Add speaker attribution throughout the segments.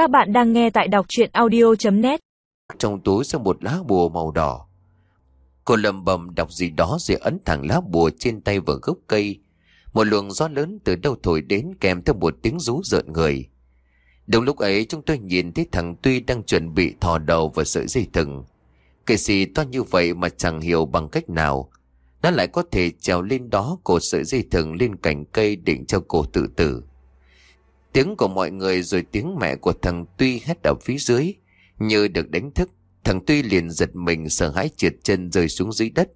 Speaker 1: Các bạn đang nghe tại đọc chuyện audio.net
Speaker 2: Trong túi sau một lá bùa màu đỏ. Cô lầm bầm đọc gì đó rồi ấn thẳng lá bùa trên tay vào gốc cây. Một luồng gió lớn từ đâu thổi đến kèm theo một tiếng rú rợn người. Đúng lúc ấy, chúng tôi nhìn thấy thằng Tuy đang chuẩn bị thò đầu vào sợi dây thừng. Cây xì to như vậy mà chẳng hiểu bằng cách nào. Nó lại có thể trèo lên đó cột sợi dây thừng lên cành cây định cho cổ tự tử. Tiếng của mọi người rồi tiếng mẹ của thằng Tuy hét ở phía dưới. Như được đánh thức, thằng Tuy liền giật mình sợ hãi trượt chân rơi xuống dưới đất.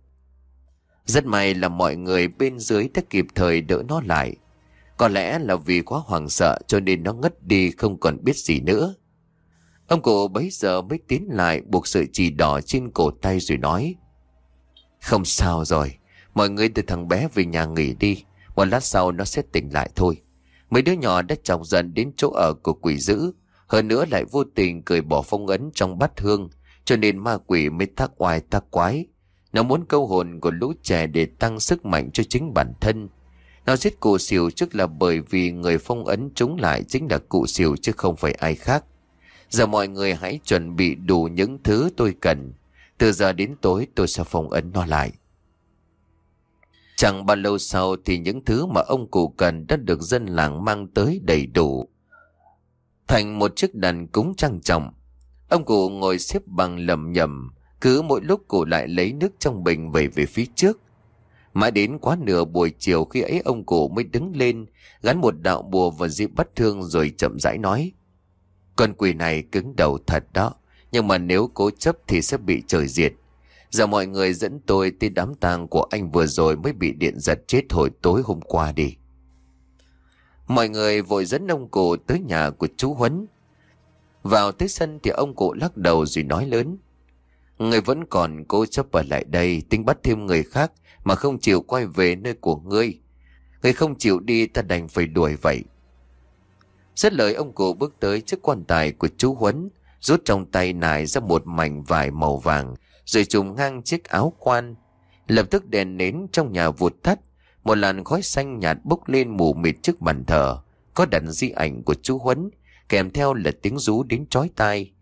Speaker 2: Rất may là mọi người bên dưới đã kịp thời đỡ nó lại. Có lẽ là vì quá hoảng sợ cho nên nó ngất đi không còn biết gì nữa. Ông cụ bấy giờ mới tiến lại buộc sợi chỉ đỏ trên cổ tay rồi nói. Không sao rồi, mọi người đưa thằng bé về nhà nghỉ đi. Một lát sau nó sẽ tỉnh lại thôi. Mấy đứa nhỏ đã chọc dần đến chỗ ở của quỷ dữ. Hơn nữa lại vô tình cười bỏ phong ấn trong bát hương. Cho nên ma quỷ mới thác oai thác quái. Nó muốn câu hồn của lũ trẻ để tăng sức mạnh cho chính bản thân. Nó giết cụ xỉu trước là bởi vì người phong ấn chúng lại chính là cụ xỉu chứ không phải ai khác. Giờ mọi người hãy chuẩn bị đủ những thứ tôi cần. Từ giờ đến tối tôi sẽ phong ấn nó lại. Chẳng bao lâu sau thì những thứ mà ông cụ cần đã được dân làng mang tới đầy đủ. Thành một chiếc đàn cúng trang trọng. Ông cụ ngồi xếp bằng lầm nhầm, cứ mỗi lúc cụ lại lấy nước trong bình về về phía trước. Mãi đến quá nửa buổi chiều khi ấy ông cụ mới đứng lên, gắn một đạo bùa vào dịp bắt thương rồi chậm rãi nói. Con quỷ này cứng đầu thật đó, nhưng mà nếu cố chấp thì sẽ bị trời diệt. Giờ mọi người dẫn tôi tới đám tang của anh vừa rồi mới bị điện giật chết hồi tối hôm qua đi. Mọi người vội dẫn ông cụ tới nhà của chú Huấn. Vào tới sân thì ông cụ lắc đầu rồi nói lớn. Người vẫn còn cố chấp ở lại đây tính bắt thêm người khác mà không chịu quay về nơi của ngươi. Người không chịu đi ta đành phải đuổi vậy. Rất lời ông cụ bước tới trước quan tài của chú Huấn, rút trong tay nải ra một mảnh vải màu vàng, rồi trùm ngang chiếc áo quan. Lập tức đèn nến trong nhà vụt tắt, một làn khói xanh nhạt bốc lên mù mịt trước bàn thờ, có đặt di ảnh của chú Huấn, kèm theo là tiếng rú đến chói tai.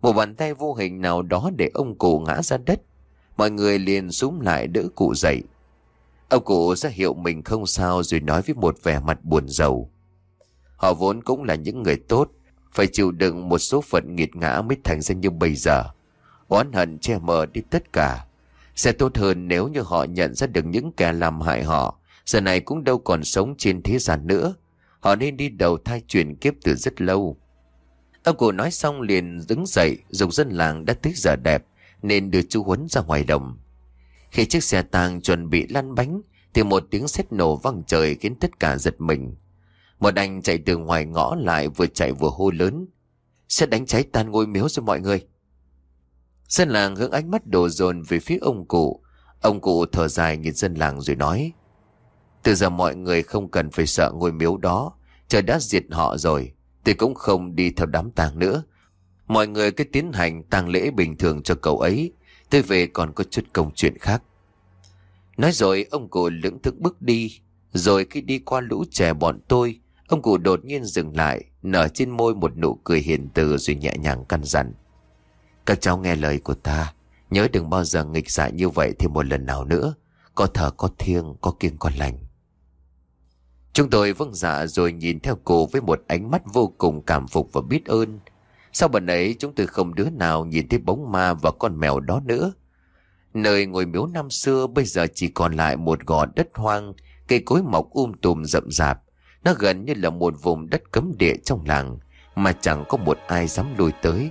Speaker 2: Một bàn tay vô hình nào đó để ông cụ ngã ra đất, mọi người liền súng lại đỡ cụ dậy. Ông cụ ra hiệu mình không sao rồi nói với một vẻ mặt buồn rầu. Họ vốn cũng là những người tốt, phải chịu đựng một số phận nghiệt ngã mới thành ra như bây giờ. Oán hận che mờ đi tất cả. Sẽ tốt hơn nếu như họ nhận ra được những kẻ làm hại họ, giờ này cũng đâu còn sống trên thế gian nữa. Họ nên đi đầu thai chuyển kiếp từ rất lâu. Ông cụ nói xong liền đứng dậy, dục dân làng đã tới giờ đẹp, nên đưa chú Huấn ra ngoài đồng. Khi chiếc xe tang chuẩn bị lăn bánh, thì một tiếng sét nổ vang trời khiến tất cả giật mình. Một anh chạy từ ngoài ngõ lại vừa chạy vừa hô lớn. Sẽ đánh cháy tan ngôi miếu rồi mọi người. Dân làng hướng ánh mắt đổ dồn về phía ông cụ. Ông cụ thở dài nhìn dân làng rồi nói. Từ giờ mọi người không cần phải sợ ngôi miếu đó. Trời đã diệt họ rồi. Tôi cũng không đi theo đám tang nữa. Mọi người cứ tiến hành tang lễ bình thường cho cậu ấy. Tôi về còn có chút công chuyện khác. Nói rồi ông cụ lững thức bước đi. Rồi khi đi qua lũ trẻ bọn tôi, ông cụ đột nhiên dừng lại, nở trên môi một nụ cười hiền từ rồi nhẹ nhàng căn dặn. Các cháu nghe lời của ta, nhớ đừng bao giờ nghịch dại như vậy thêm một lần nào nữa. Có thở có thiêng, có kiêng có lành. Chúng tôi vâng dạ rồi nhìn theo cô với một ánh mắt vô cùng cảm phục và biết ơn. Sau bần ấy chúng tôi không đứa nào nhìn thấy bóng ma và con mèo đó nữa. Nơi ngồi miếu năm xưa bây giờ chỉ còn lại một gò đất hoang, cây cối mọc um tùm rậm rạp. Nó gần như là một vùng đất cấm địa trong làng mà chẳng có một ai dám lùi tới